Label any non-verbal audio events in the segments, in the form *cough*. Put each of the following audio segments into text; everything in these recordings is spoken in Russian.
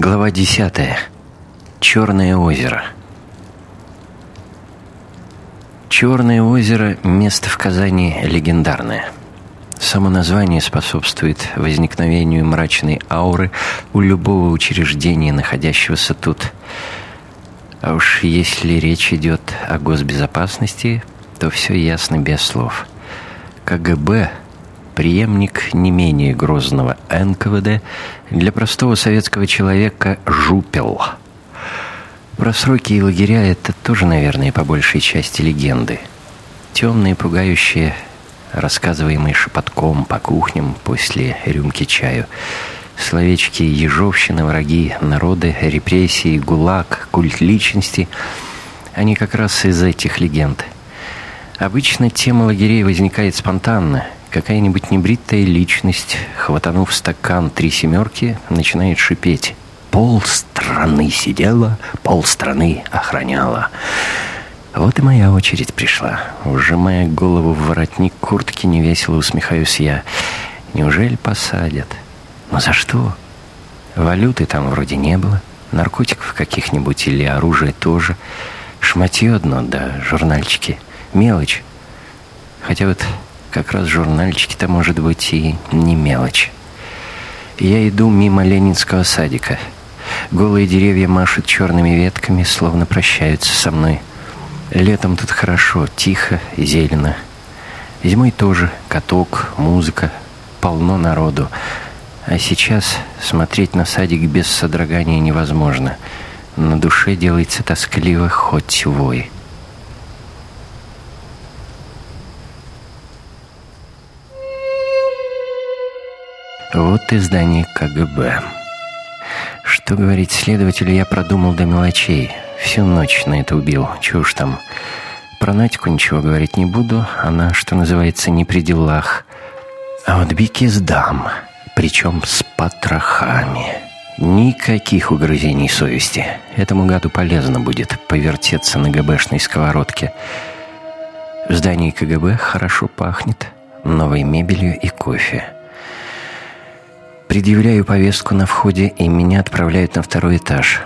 Глава 10. Черное озеро. Черное озеро – место в Казани легендарное. Само название способствует возникновению мрачной ауры у любого учреждения, находящегося тут. А уж если речь идет о госбезопасности, то все ясно без слов. КГБ преемник не менее грозного НКВД, для простого советского человека «жупел». Про сроки и лагеря это тоже, наверное, по большей части легенды. Темные, пугающие, рассказываемые шепотком по кухням после рюмки чаю. Словечки «ежовщина», «враги», «народы», «репрессии», «гулаг», «культ личности» — они как раз из этих легенд. Обычно тема лагерей возникает спонтанно — Какая-нибудь небритая личность, хватанув стакан три семерки, начинает шипеть. Пол страны сидела, пол страны охраняла. Вот и моя очередь пришла. Ужимая голову в воротник куртки, невесело усмехаюсь я. Неужели посадят? Но за что? Валюты там вроде не было. Наркотиков каких-нибудь или оружия тоже. Шматье одно, да журнальчики. Мелочь. Хотя вот как раз журнальчики-то, может быть, и не мелочь. Я иду мимо Ленинского садика. Голые деревья машут черными ветками, словно прощаются со мной. Летом тут хорошо, тихо зелено. Зимой тоже каток, музыка, полно народу. А сейчас смотреть на садик без содрогания невозможно. На душе делается тоскливо, хоть вой. Вот и здание КГБ. Что говорить следователю, я продумал до мелочей. Всю ночь на это убил. Уж там. Про Надьку ничего говорить не буду. Она, что называется, не при делах. А вот Бики сдам. Причем с потрохами. Никаких угрызений совести. Этому гаду полезно будет повертеться на ГБшной сковородке. В здании КГБ хорошо пахнет новой мебелью и кофе. Предъявляю повестку на входе, и меня отправляют на второй этаж.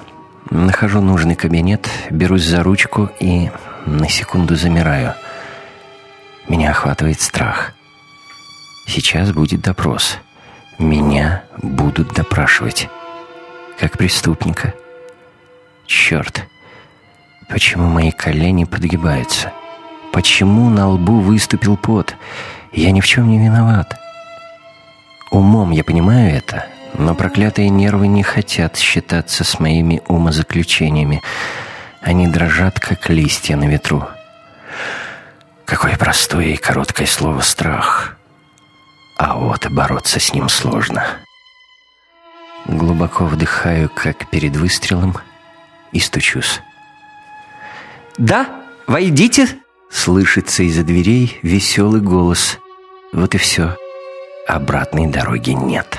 Нахожу нужный кабинет, берусь за ручку и на секунду замираю. Меня охватывает страх. Сейчас будет допрос. Меня будут допрашивать. Как преступника. Черт. Почему мои колени подгибаются? Почему на лбу выступил пот? Я ни в чем не виноват. Умом я понимаю это, но проклятые нервы не хотят считаться с моими умозаключениями. Они дрожат, как листья на ветру. Какое простое и короткое слово «страх». А вот бороться с ним сложно. Глубоко вдыхаю, как перед выстрелом, и стучусь. «Да, войдите!» Слышится из-за дверей веселый голос. Вот и все. Обратной дороги нет.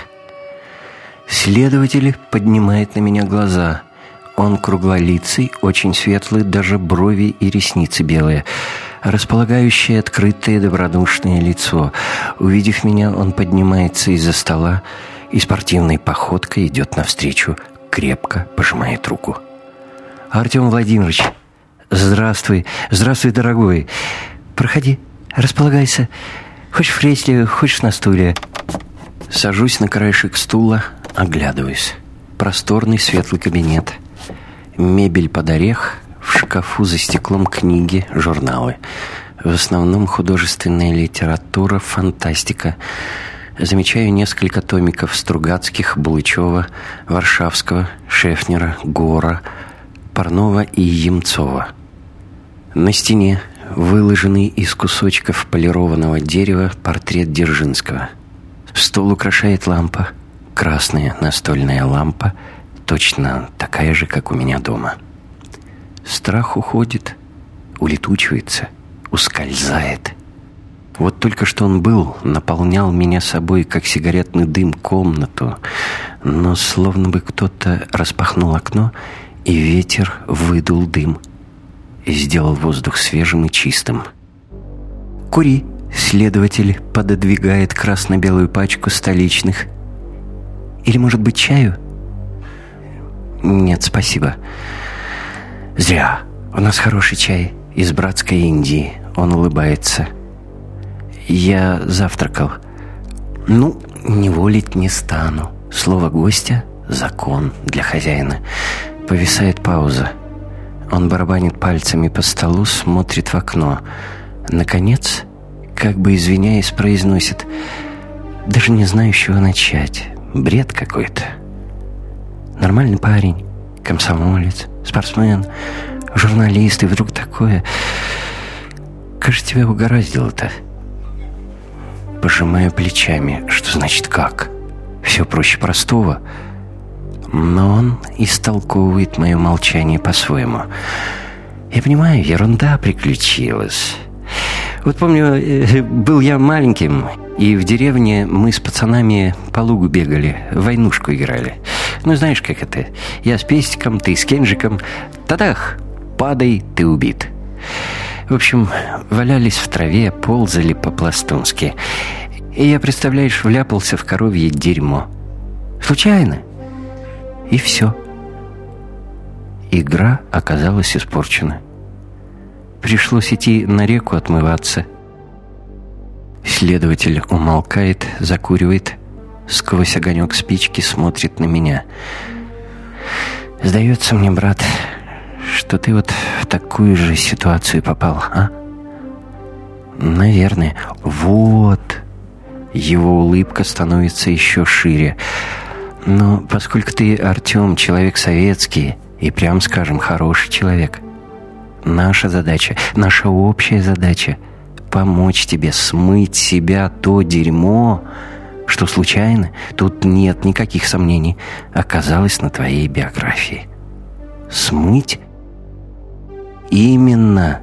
Следователь поднимает на меня глаза. Он круглолицый, очень светлый, даже брови и ресницы белые. Располагающее открытое добродушное лицо. Увидев меня, он поднимается из-за стола и спортивной походкой идет навстречу, крепко пожимает руку. «Артем Владимирович, здравствуй, здравствуй, дорогой. Проходи, располагайся. Хочешь в кресле, хочешь на стуле. Сажусь на краешек стула, оглядываюсь. Просторный светлый кабинет. Мебель под орех, в шкафу за стеклом книги, журналы. В основном художественная литература, фантастика. Замечаю несколько томиков Стругацких, Булычева, Варшавского, Шефнера, Гора, Парнова и Емцова. На стене выложенный из кусочков полированного дерева портрет Дзержинского. Стол украшает лампа, красная настольная лампа, точно такая же, как у меня дома. Страх уходит, улетучивается, ускользает. Вот только что он был, наполнял меня собой, как сигаретный дым, комнату, но словно бы кто-то распахнул окно, и ветер выдул дым — и сделал воздух свежим и чистым. «Кури!» — следователь пододвигает красно-белую пачку столичных. «Или, может быть, чаю?» «Нет, спасибо». «Зря. У нас хороший чай из братской Индии». Он улыбается. «Я завтракал». «Ну, не волить не стану. Слово гостя — закон для хозяина». Повисает пауза. Он барабанит пальцами по столу, смотрит в окно. Наконец, как бы извиняясь, произносит «Даже не знаю, с чего начать. Бред какой-то». Нормальный парень, комсомолец, спортсмен, журналист, и вдруг такое... Кажется, тебя угораздило-то. Пожимаю плечами. Что значит как? Все проще простого. Но он истолковывает мое молчание по-своему. Я понимаю, ерунда приключилась. Вот помню, э, был я маленьким, и в деревне мы с пацанами по лугу бегали, войнушку играли. Ну, знаешь, как это? Я с пестиком, ты с кенжиком. Тадах! Падай, ты убит. В общем, валялись в траве, ползали по-пластунски. И я, представляешь, вляпался в коровье дерьмо. Случайно. И все. Игра оказалась испорчена. Пришлось идти на реку отмываться. Следователь умолкает, закуривает, сквозь огонек спички смотрит на меня. «Сдается мне, брат, что ты вот в такую же ситуацию попал, а?» «Наверное. Вот». Его улыбка становится еще шире. «Но поскольку ты, Артем, человек советский и, прям скажем, хороший человек, наша задача, наша общая задача — помочь тебе смыть себя то дерьмо, что случайно, тут нет никаких сомнений, оказалось на твоей биографии. Смыть? Именно.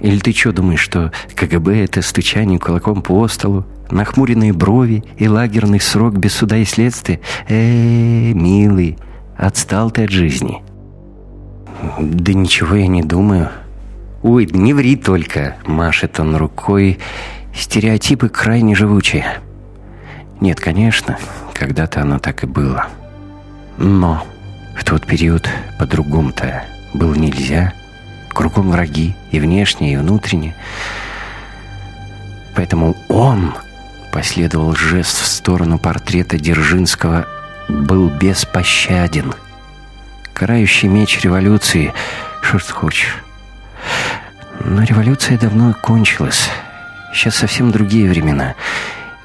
Или ты что думаешь, что КГБ — это стучание кулаком по столу, нахмуренные брови и лагерный срок без суда и следствия? Э, милый, отстал ты от жизни. Да ничего я не думаю. Ой, не ври только, машет он рукой. Стереотипы крайне живучие. Нет, конечно, когда-то оно так и было. Но в тот период по-другому-то было нельзя. Кругом враги, и внешние, и внутренние. Поэтому он, последовал жест в сторону портрета Дзержинского, был беспощаден. Карающий меч революции, что хочешь. Но революция давно кончилась. Сейчас совсем другие времена.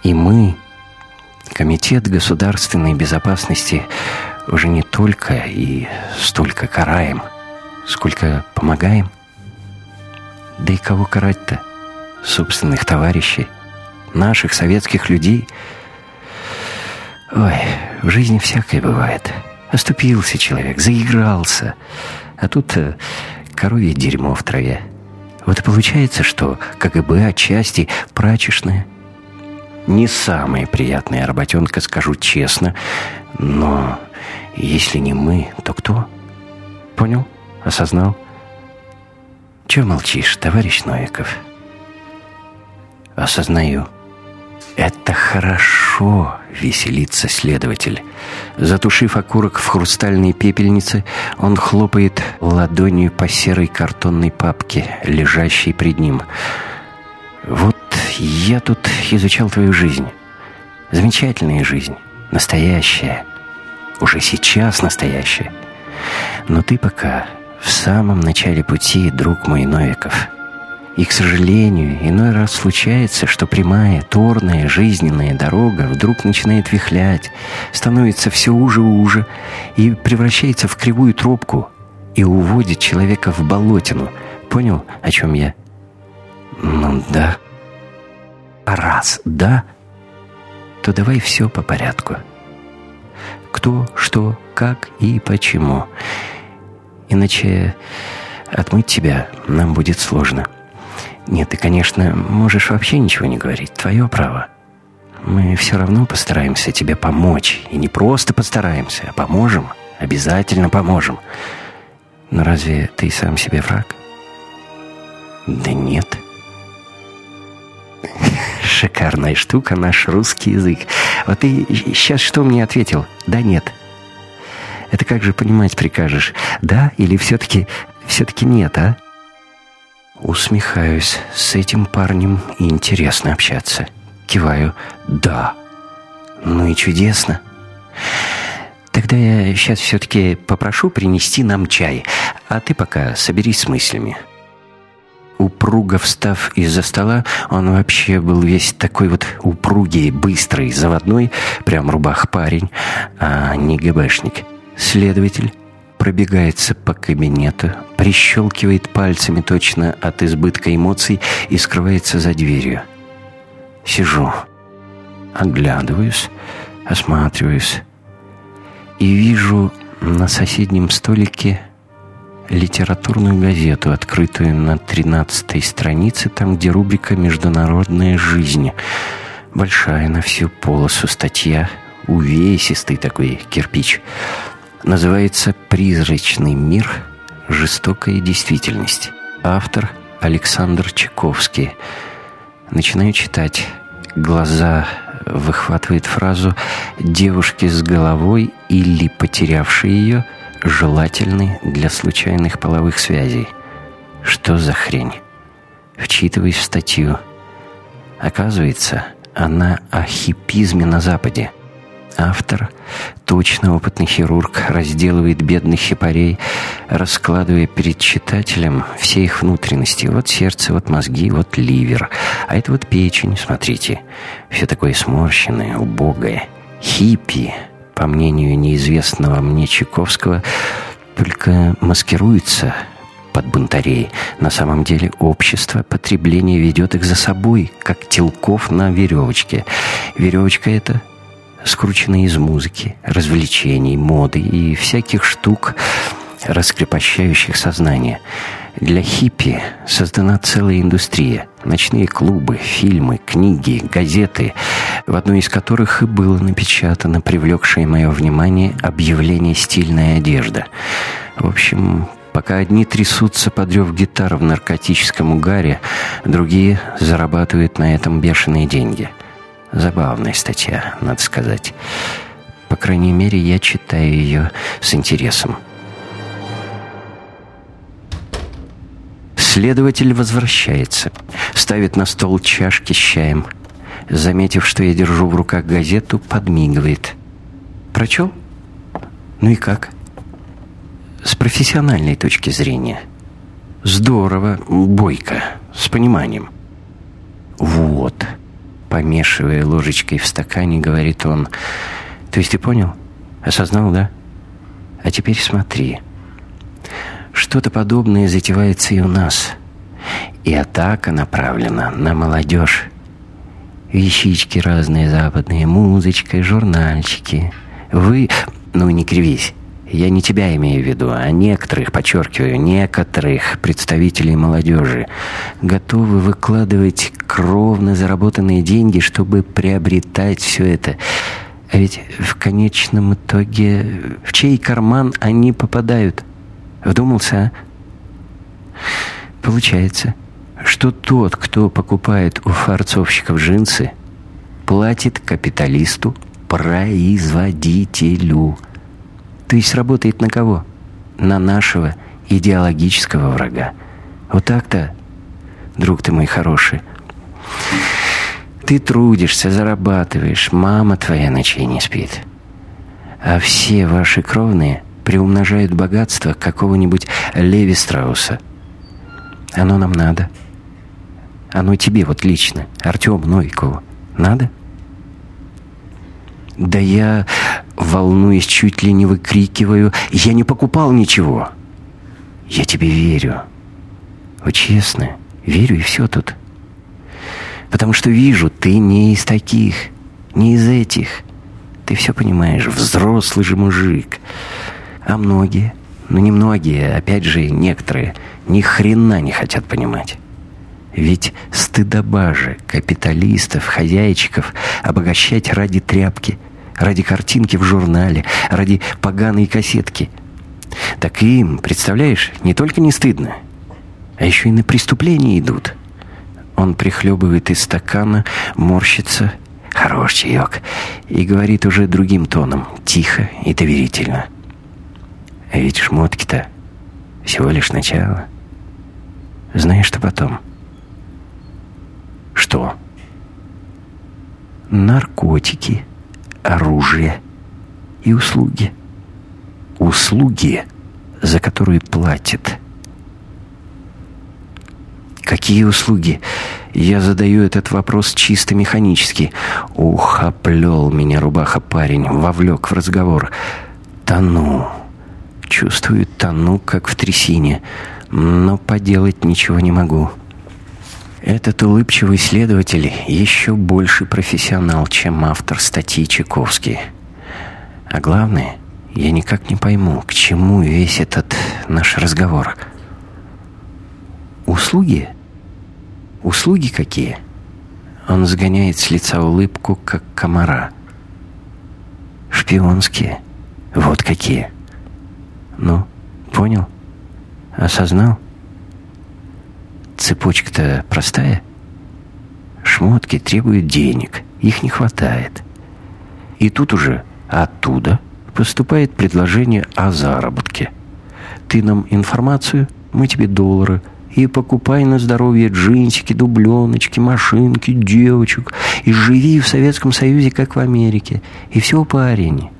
И мы, Комитет государственной безопасности уже не только и столько караем, сколько помогаем. Да и кого карать-то? Собственных товарищей, наших советских людей. Ой, в жизни всякое бывает. Оступился человек, заигрался. А тут э, коровье дерьмо в траве. Вот и получается, что КГБ отчасти прачечная, не самая приятная работенка, скажу честно. Но если не мы, то кто? Понял? Осознал? Чего молчишь, товарищ Новиков? Осознаю. Это хорошо, веселится следователь. Затушив окурок в хрустальной пепельнице, он хлопает ладонью по серой картонной папке, лежащей пред ним. Вот я тут изучал твою жизнь. Замечательная жизнь. Настоящая. Уже сейчас настоящая. Но ты пока в самом начале пути, друг мой Новиков. И, к сожалению, иной раз случается, что прямая, торная, жизненная дорога вдруг начинает вихлять, становится все уже и уже и превращается в кривую тропку и уводит человека в болотину. Понял, о чем я? Ну да. А раз «да», то давай все по порядку. Кто, что, как и почему. Иначе отмыть тебя нам будет сложно. Нет, ты, конечно, можешь вообще ничего не говорить. Твое право. Мы все равно постараемся тебе помочь. И не просто постараемся, а поможем. Обязательно поможем. Но разве ты сам себе враг? Да нет. *laughs* Шикарная штука наш русский язык. Вот ты сейчас что мне ответил? Да нет. Это как же понимать прикажешь? Да или все-таки все-таки нет, а? Усмехаюсь. С этим парнем интересно общаться. Киваю. Да. Ну и чудесно. Тогда я сейчас все-таки попрошу принести нам чай, а ты пока соберись с мыслями. Упруго встав из-за стола, он вообще был весь такой вот упругий, быстрый, заводной, прям рубах парень, а не ГБшник. Следователь пробегается по кабинету, прищелкивает пальцами точно от избытка эмоций и скрывается за дверью. Сижу, оглядываюсь, осматриваюсь и вижу на соседнем столике литературную газету, открытую на 13 странице, там, где рубрика «Международная жизнь». Большая на всю полосу статья, увесистый такой кирпич. Называется «Призрачный мир. Жестокая действительность». Автор Александр Чайковский. Начинаю читать. Глаза выхватывает фразу «девушки с головой или потерявшие ее» желательны для случайных половых связей. Что за хрень? Вчитываясь в статью. Оказывается, она о хипизме на Западе. Автор, точно опытный хирург, разделывает бедных хипарей, раскладывая перед читателем все их внутренности. Вот сердце, вот мозги, вот ливер. А это вот печень, смотрите. Все такое сморщенное, убогое. Хиппи по мнению неизвестного мне Чайковского, только маскируется под бунтарей. На самом деле общество потребления ведет их за собой, как телков на веревочке. Веревочка эта скручена из музыки, развлечений, моды и всяких штук, раскрепощающих сознание – для хиппи создана целая индустрия. Ночные клубы, фильмы, книги, газеты, в одной из которых и было напечатано привлекшее мое внимание объявление «Стильная одежда». В общем, пока одни трясутся под рев гитар в наркотическом угаре, другие зарабатывают на этом бешеные деньги. Забавная статья, надо сказать. По крайней мере, я читаю ее с интересом. Следователь возвращается, ставит на стол чашки с чаем. Заметив, что я держу в руках газету, подмигивает. «Прочел? Ну и как?» «С профессиональной точки зрения». «Здорово, бойко, с пониманием». «Вот», помешивая ложечкой в стакане, говорит он. «То есть ты понял? Осознал, да? А теперь смотри». Что-то подобное затевается и у нас. И атака направлена на молодежь. Вещички разные западные, музычка, журнальчики. Вы, ну не кривись, я не тебя имею в виду, а некоторых, подчеркиваю, некоторых представителей молодежи готовы выкладывать кровно заработанные деньги, чтобы приобретать все это. А ведь в конечном итоге в чей карман они попадают – Вдумался, а? Получается, что тот, кто покупает у фарцовщиков джинсы, платит капиталисту, производителю. То есть работает на кого? На нашего идеологического врага. Вот так-то, друг ты мой хороший. Ты трудишься, зарабатываешь, мама твоя ночей не спит. А все ваши кровные – приумножают богатство какого-нибудь Леви Страуса. Оно нам надо. Оно тебе вот лично, Артему Новикову, надо? Да я, волнуясь, чуть ли не выкрикиваю, я не покупал ничего. Я тебе верю. Вот честно, верю и все тут. Потому что вижу, ты не из таких, не из этих. Ты все понимаешь, взрослый же мужик. А многие, ну не многие, опять же некоторые, ни хрена не хотят понимать. Ведь стыдоба же капиталистов, хозяйчиков обогащать ради тряпки, ради картинки в журнале, ради поганой кассетки. Так им, представляешь, не только не стыдно, а еще и на преступления идут. Он прихлебывает из стакана, морщится, хорош чаек, и говорит уже другим тоном, тихо и доверительно. А ведь шмотки-то всего лишь начало. Знаешь, что потом? Что? Наркотики, оружие и услуги. Услуги, за которые платят. Какие услуги? Я задаю этот вопрос чисто механически. Ух, оплел меня рубаха парень, вовлек в разговор. Тону. Чувствую, тону, как в трясине. Но поделать ничего не могу. Этот улыбчивый следователь еще больше профессионал, чем автор статьи Чайковский. А главное, я никак не пойму, к чему весь этот наш разговор. Услуги? Услуги какие? Он сгоняет с лица улыбку, как комара. Шпионские. Вот какие. Ну, понял? Осознал? Цепочка-то простая. Шмотки требуют денег, их не хватает. И тут уже оттуда поступает предложение о заработке. Ты нам информацию, мы тебе доллары, и покупай на здоровье джинсики, дубленочки, машинки, девочек, и живи в Советском Союзе, как в Америке. И все по арене.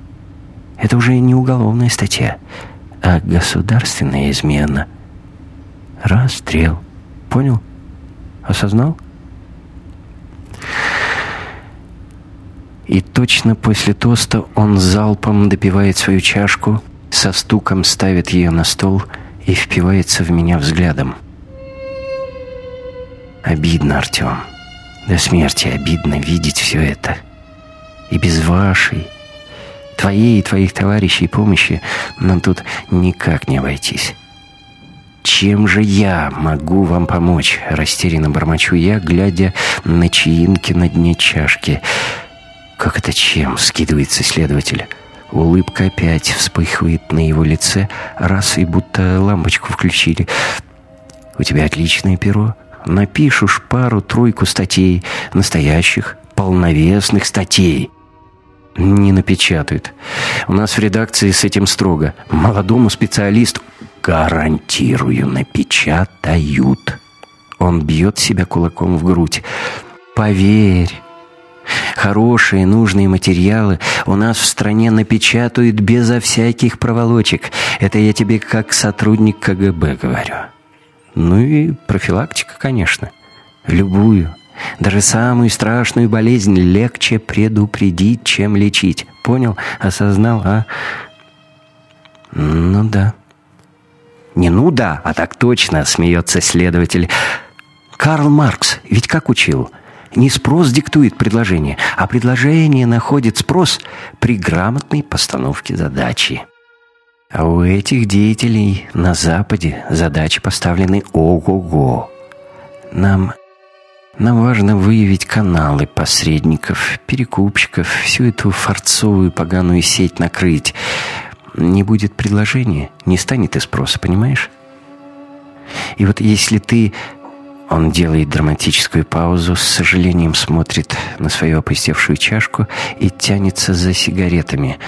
Это уже не уголовная статья, а государственная измена. Расстрел. Понял? Осознал? И точно после тоста он залпом допивает свою чашку, со стуком ставит ее на стол и впивается в меня взглядом. Обидно, Артем. До смерти обидно видеть все это. И без вашей, твоей и твоих товарищей помощи нам тут никак не обойтись. «Чем же я могу вам помочь?» — растерянно бормочу я, глядя на чаинки на дне чашки. «Как это чем?» — скидывается следователь. Улыбка опять вспыхивает на его лице, раз и будто лампочку включили. «У тебя отличное перо. Напишешь пару-тройку статей, настоящих, полновесных статей». Не напечатают. У нас в редакции с этим строго. Молодому специалисту Гарантирую, напечатают. Он бьет себя кулаком в грудь. Поверь, хорошие, нужные материалы у нас в стране напечатают безо всяких проволочек. Это я тебе как сотрудник КГБ говорю. Ну и профилактика, конечно. Любую. Даже самую страшную болезнь легче предупредить, чем лечить. Понял? Осознал, а? Ну да. «Не ну да, а так точно», — смеется следователь. «Карл Маркс ведь как учил?» Не спрос диктует предложение, а предложение находит спрос при грамотной постановке задачи. А у этих деятелей на Западе задачи поставлены ого-го. Нам, нам важно выявить каналы посредников, перекупщиков, всю эту фарцовую поганую сеть накрыть — не будет предложения, не станет и спроса, понимаешь? И вот если ты... Он делает драматическую паузу, с сожалением смотрит на свою опустевшую чашку и тянется за сигаретами.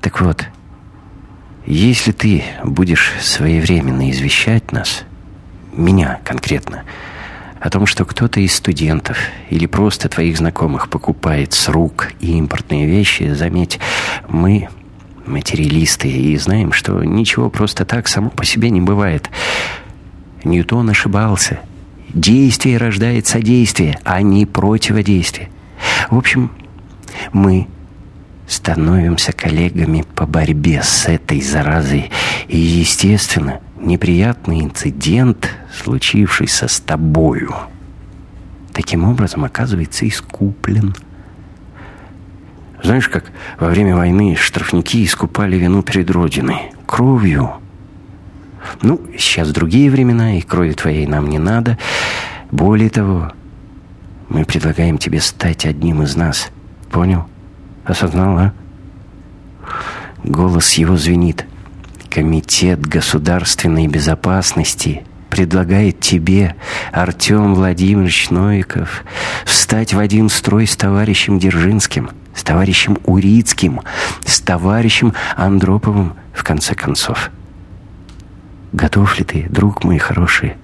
Так вот, если ты будешь своевременно извещать нас, меня конкретно, о том, что кто-то из студентов или просто твоих знакомых покупает с рук импортные вещи, заметь, мы материалисты и знаем, что ничего просто так само по себе не бывает. Ньютон ошибался. Действие рождает содействие, а не противодействие. В общем, мы становимся коллегами по борьбе с этой заразой. И, естественно, неприятный инцидент, случившийся с тобою, таким образом оказывается искуплен – знаешь, как во время войны штрафники искупали вину перед Родиной? Кровью. Ну, сейчас другие времена, и крови твоей нам не надо. Более того, мы предлагаем тебе стать одним из нас. Понял? Осознал, а? Голос его звенит. Комитет государственной безопасности предлагает тебе, Артем Владимирович Новиков, встать в один строй с товарищем Держинским – с товарищем Урицким, с товарищем Андроповым, в конце концов. Готов ли ты, друг мой хороший?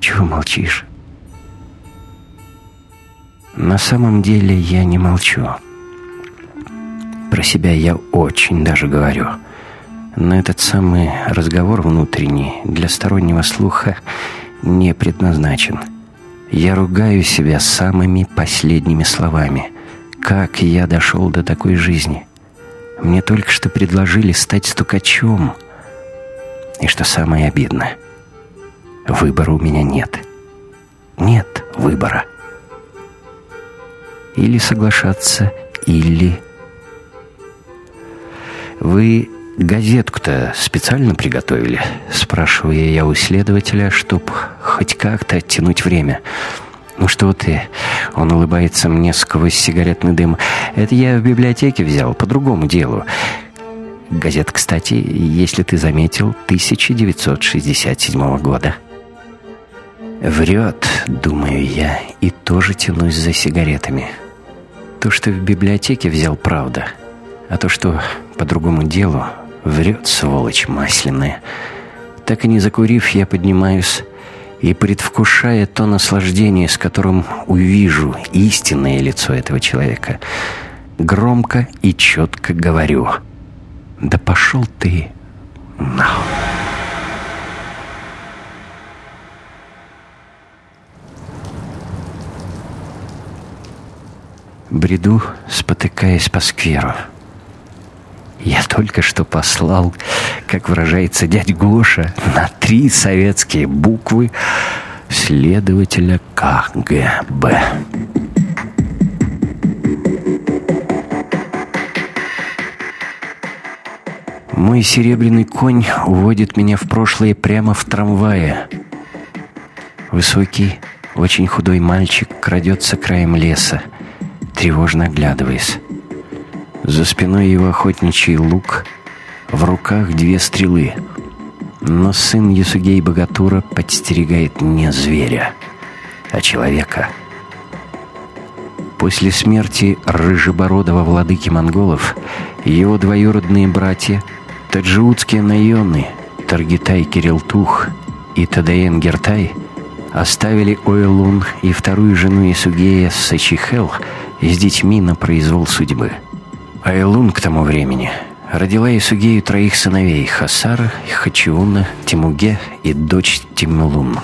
Чего молчишь? На самом деле я не молчу. Про себя я очень даже говорю. Но этот самый разговор внутренний для стороннего слуха не предназначен. Я ругаю себя самыми последними словами. Как я дошел до такой жизни? Мне только что предложили стать стукачом. И что самое обидное, выбора у меня нет. Нет выбора. Или соглашаться, или... Вы газетку-то специально приготовили? Спрашиваю я у следователя, чтоб хоть как-то оттянуть время. «Ну что ты?» Он улыбается мне сквозь сигаретный дым. «Это я в библиотеке взял, по другому делу. Газета, кстати, если ты заметил, 1967 года». Врет, думаю я, и тоже тянусь за сигаретами. То, что в библиотеке взял, правда. А то, что по другому делу, врет, сволочь масляная. Так и не закурив, я поднимаюсь и, предвкушая то наслаждение, с которым увижу истинное лицо этого человека, громко и четко говорю «Да пошел ты нахуй!» Бреду, спотыкаясь по скверу. Я только что послал, как выражается дядь Гоша, на три советские буквы следователя КГБ. Мой серебряный конь уводит меня в прошлое прямо в трамвае. Высокий, очень худой мальчик крадется краем леса тревожно оглядываясь. За спиной его охотничий лук, в руках две стрелы. Но сын Ясугей Богатура подстерегает не зверя, а человека. После смерти рыжебородого владыки монголов его двоюродные братья, таджиутские наёны, Таргитай Кирилтух и Тадаен Гертай оставили Ойлун и вторую жену Исугея Сачихел – с детьми на произвол судьбы. Айлун к тому времени родила Исугею троих сыновей Хасара, Хачиуна, Тимуге и дочь Тимулун.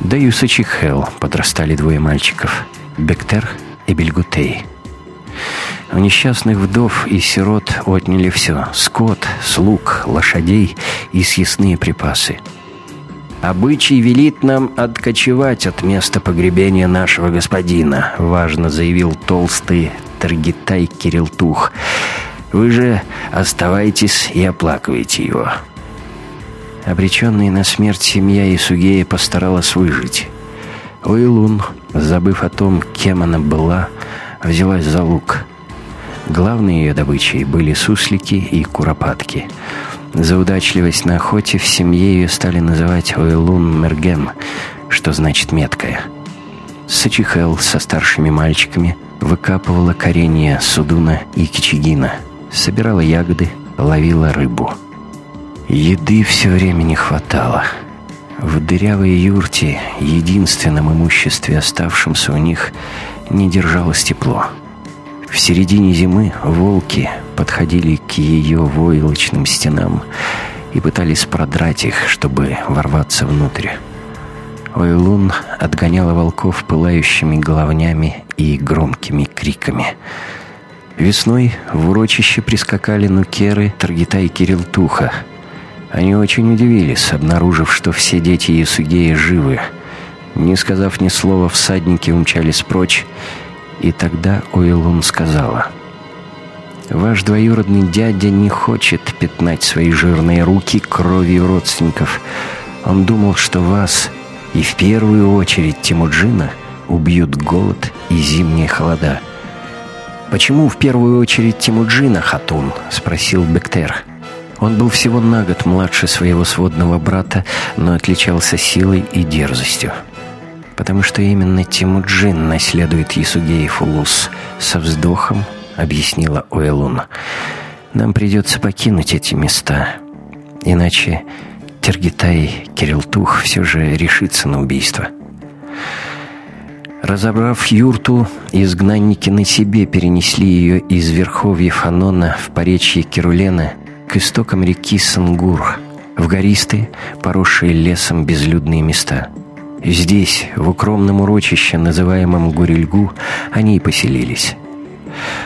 Да и у Сачихел подрастали двое мальчиков – Бектер и Бельгутей. У несчастных вдов и сирот отняли все – скот, слуг, лошадей и съестные припасы – «Обычай велит нам откочевать от места погребения нашего господина», — важно заявил толстый Таргитай Кирилтух. «Вы же оставайтесь и оплакивайте его». Обреченная на смерть семья Исугея постаралась выжить. Уилун, забыв о том, кем она была, взялась за лук. Главной ее добычей были суслики и куропатки — за удачливость на охоте в семье ее стали называть Ойлун Мергем, что значит «меткая». Сачихел со старшими мальчиками выкапывала коренья Судуна и Кичигина, собирала ягоды, ловила рыбу. Еды все время не хватало. В дырявой юрте, единственном имуществе, оставшемся у них, не держалось тепло. В середине зимы волки подходили к ее войлочным стенам и пытались продрать их, чтобы ворваться внутрь. Ойлун отгоняла волков пылающими головнями и громкими криками. Весной в урочище прискакали нукеры Таргита и Кирилтуха. Они очень удивились, обнаружив, что все дети Ясугея живы. Не сказав ни слова, всадники умчались прочь, и тогда Ойлун сказала, «Ваш двоюродный дядя не хочет пятнать свои жирные руки кровью родственников. Он думал, что вас, и в первую очередь Тимуджина, убьют голод и зимние холода». «Почему в первую очередь Тимуджина, Хатун?» — спросил Бектер. Он был всего на год младше своего сводного брата, но отличался силой и дерзостью. потому что именно Тимуджин наследует Ясугеев Улус. Со вздохом объяснила Уэлун. Нам придется покинуть эти места, иначе Тергитай Кирилтух все же решится на убийство. Разобрав юрту, изгнанники на себе перенесли ее из верховья Фанона в поречье Кирулена к истокам реки Сангур, в гористые, поросшие лесом безлюдные места. Здесь, в укромном урочище, называемом Гурильгу, они и поселились.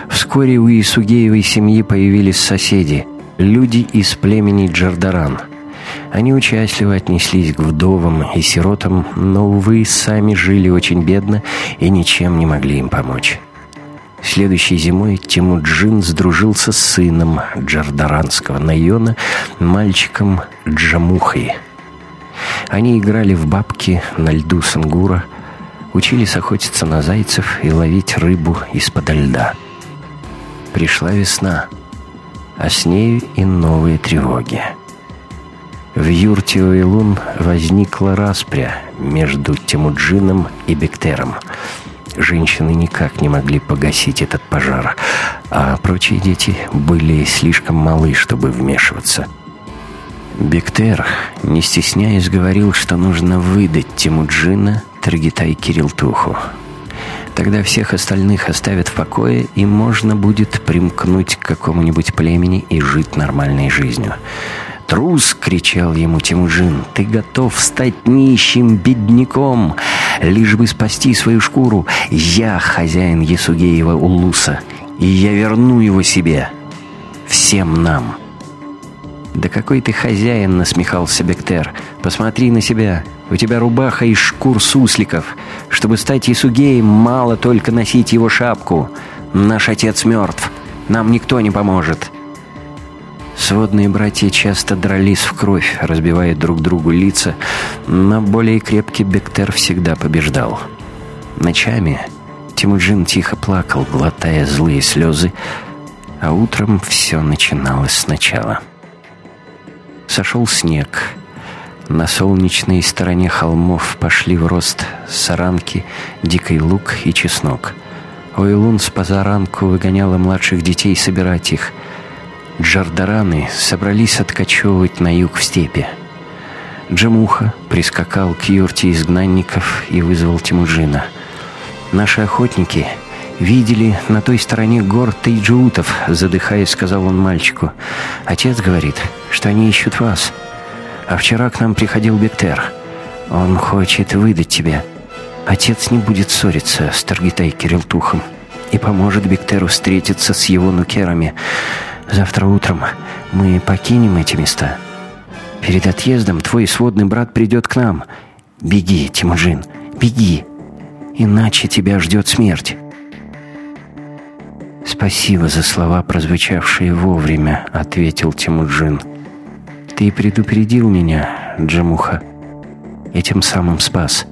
Вскоре у Исугеевой семьи появились соседи, люди из племени Джардаран – они участливо отнеслись к вдовам и сиротам, но, увы, сами жили очень бедно и ничем не могли им помочь. Следующей зимой Тимуджин сдружился с сыном Джардаранского найона, мальчиком Джамухой. Они играли в бабки на льду Сангура, учились охотиться на зайцев и ловить рыбу из-под льда. Пришла весна, а с нею и новые тревоги. В юрте Уэлун возникла распря между Темуджином и Бектером. Женщины никак не могли погасить этот пожар, а прочие дети были слишком малы, чтобы вмешиваться. Бектер, не стесняясь, говорил, что нужно выдать Темуджина Таргитай Кирилтуху. Тогда всех остальных оставят в покое, и можно будет примкнуть к какому-нибудь племени и жить нормальной жизнью. «Трус!» — кричал ему Тимужин. «Ты готов стать нищим бедняком, лишь бы спасти свою шкуру. Я хозяин Ясугеева Улуса, и я верну его себе. Всем нам!» «Да какой ты хозяин!» — насмехался Бектер. «Посмотри на себя. У тебя рубаха из шкур сусликов. Чтобы стать Ясугеем, мало только носить его шапку. Наш отец мертв. Нам никто не поможет». Сводные братья часто дрались в кровь, разбивая друг другу лица, но более крепкий Бектер всегда побеждал. Ночами Тимуджин тихо плакал, глотая злые слезы, а утром все начиналось сначала. Сошел снег. На солнечной стороне холмов пошли в рост саранки, дикий лук и чеснок. Ойлун с позаранку выгоняла младших детей собирать их – Джардараны собрались откачевывать на юг в степи. Джамуха прискакал к юрте изгнанников и вызвал Тимуджина. «Наши охотники видели на той стороне гор тайджиутов», задыхаясь, сказал он мальчику. «Отец говорит, что они ищут вас. А вчера к нам приходил Бектер. Он хочет выдать тебя. Отец не будет ссориться с Таргитай Кирилтухом и поможет Бектеру встретиться с его нукерами». Завтра утром мы покинем эти места. Перед отъездом твой сводный брат придет к нам. Беги, Тимуджин, беги, иначе тебя ждет смерть. «Спасибо за слова, прозвучавшие вовремя», — ответил Тимуджин. «Ты предупредил меня, Джамуха, тем самым спас.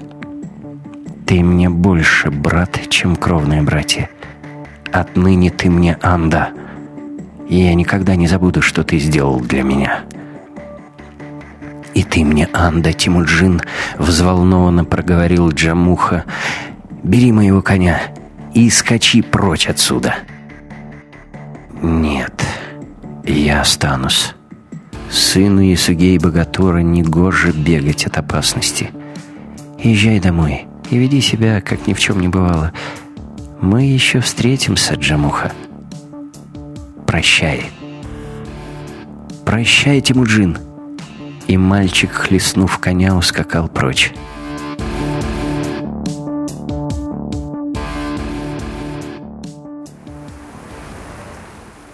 Ты мне больше брат, чем кровные братья. Отныне ты мне Анда» и я никогда не забуду, что ты сделал для меня». «И ты мне, Анда Тимуджин», — взволнованно проговорил Джамуха, «бери моего коня и скачи прочь отсюда». «Нет, я останусь. Сыну Ясугей Богатура негоже бегать от опасности. Езжай домой и веди себя, как ни в чем не бывало. Мы еще встретимся, Джамуха». «Прощай». «Прощай, Тимуджин!» И мальчик, хлестнув коня, ускакал прочь.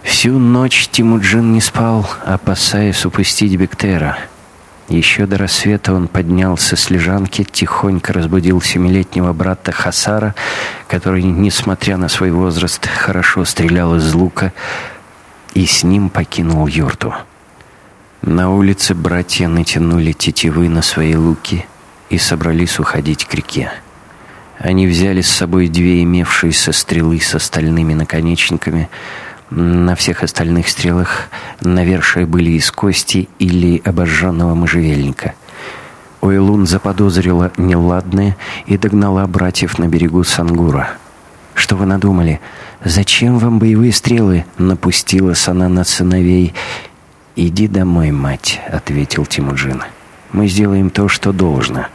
Всю ночь Тимуджин не спал, опасаясь упустить Бектера. Еще до рассвета он поднялся с лежанки, тихонько разбудил семилетнего брата Хасара, который, несмотря на свой возраст, хорошо стрелял из лука, и с ним покинул юрту. На улице братья натянули тетивы на свои луки и собрались уходить к реке. Они взяли с собой две имевшиеся стрелы с остальными наконечниками. На всех остальных стрелах навершие были из кости или обожженного можжевельника. Ойлун заподозрила неладное и догнала братьев на берегу Сангура. «Что вы надумали? Зачем вам боевые стрелы?» — напустилась она на сыновей. «Иди домой, мать», — ответил Тимуджин. «Мы сделаем то, что должно.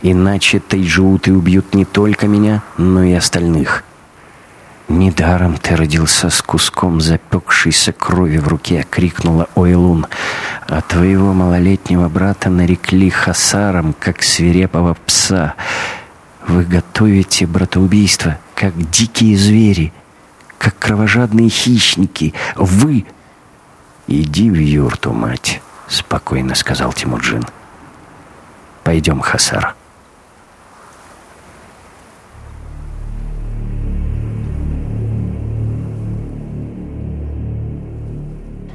Иначе тайджууты убьют не только меня, но и остальных». «Недаром ты родился с куском запекшейся крови в руке!» — крикнула Ойлун. «А твоего малолетнего брата нарекли Хасаром, как свирепого пса. Вы готовите братоубийство, как дикие звери, как кровожадные хищники. Вы...» «Иди в юрту, мать!» — спокойно сказал Тимуджин. «Пойдем, Хасар».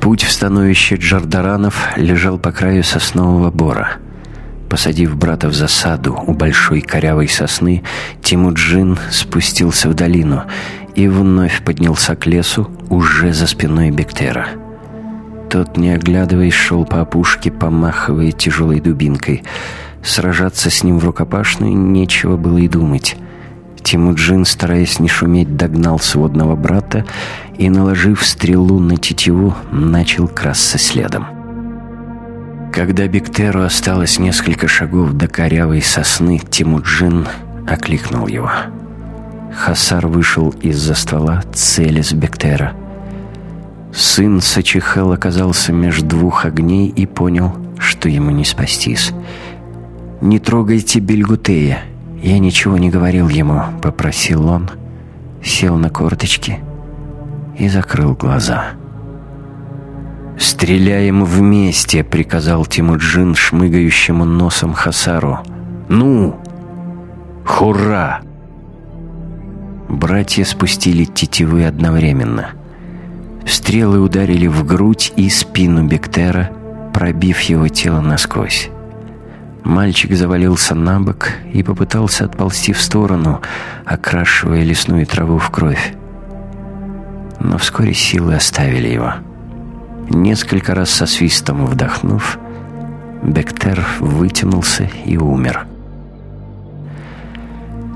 Путь в становище Джардаранов лежал по краю соснового бора. Посадив брата в засаду у большой корявой сосны, Тимуджин спустился в долину и вновь поднялся к лесу уже за спиной Бектера. Тот, не оглядываясь, шел по опушке, помахивая тяжелой дубинкой. Сражаться с ним в рукопашную нечего было и думать. Тимуджин, стараясь не шуметь, догнал сводного брата и, наложив стрелу на тетиву, начал красться следом. Когда Бектеру осталось несколько шагов до корявой сосны, Тимуджин окликнул его. Хасар вышел из-за ствола, целясь Бектера. Сын Сачихел оказался между двух огней и понял, что ему не спастись. «Не трогайте Бельгутея», «Я ничего не говорил ему», — попросил он, сел на корточки и закрыл глаза. «Стреляем вместе», — приказал Тимуджин шмыгающему носом Хасару. «Ну! Хура!» Братья спустили тетивы одновременно. Стрелы ударили в грудь и спину Бектера, пробив его тело насквозь. Мальчик завалился на бок и попытался отползти в сторону, окрашивая лесную траву в кровь. Но вскоре силы оставили его. Несколько раз со свистом вдохнув, Бектер вытянулся и умер.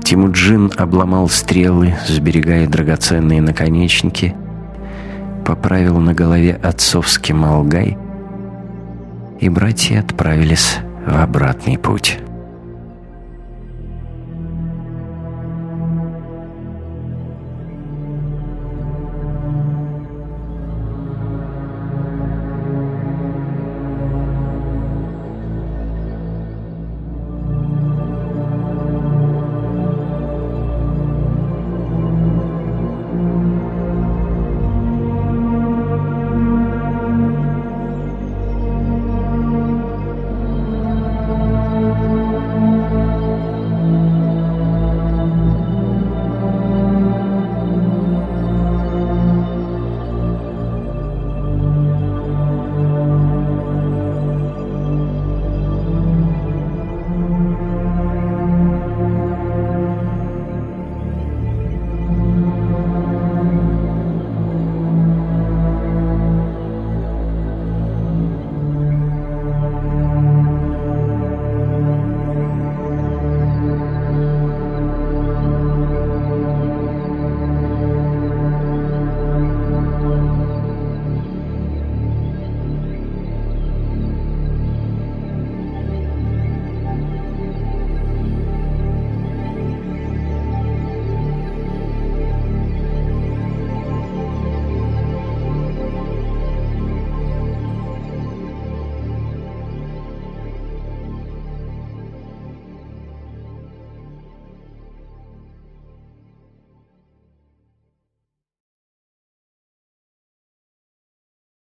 Тимуджин обломал стрелы, сберегая драгоценные наконечники, поправил на голове отцовский малгай, и братья отправились в обратный путь.